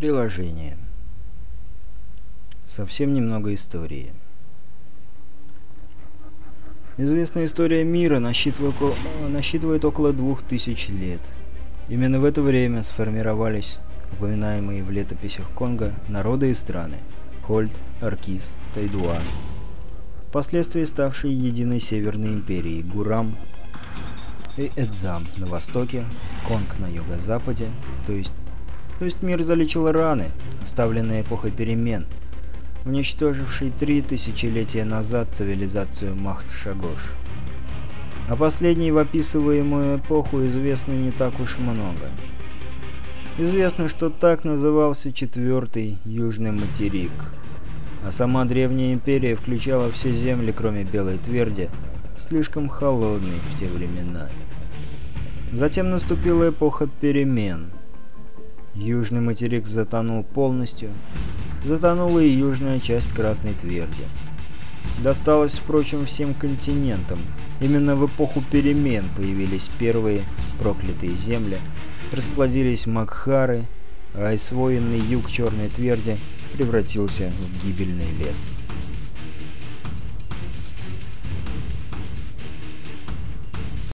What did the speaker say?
Приложение. Совсем немного истории. Известная история мира насчитывает, около двух тысяч лет. Именно в это время сформировались упоминаемые в летописях Конго народы и страны – Хольт, Аркис, Тайдуан. Впоследствии ставшие единой Северной империей – Гурам и Эдзам на востоке, Конг на юго-западе, то есть то есть мир залечил раны, оставленные эпохой перемен, уничтожившей три тысячелетия назад цивилизацию Махт-Шагош. О последней в описываемую эпоху известно не так уж много. Известно, что так назывался четвертый Южный материк, а сама Древняя Империя включала все земли, кроме Белой Тверди, слишком холодной в те времена. Затем наступила эпоха перемен – Южный материк затонул полностью. Затонула и южная часть Красной Тверди. Досталось, впрочем, всем континентам. Именно в эпоху перемен появились первые проклятые земли, расплодились Макхары, а освоенный юг Черной Тверди превратился в гибельный лес.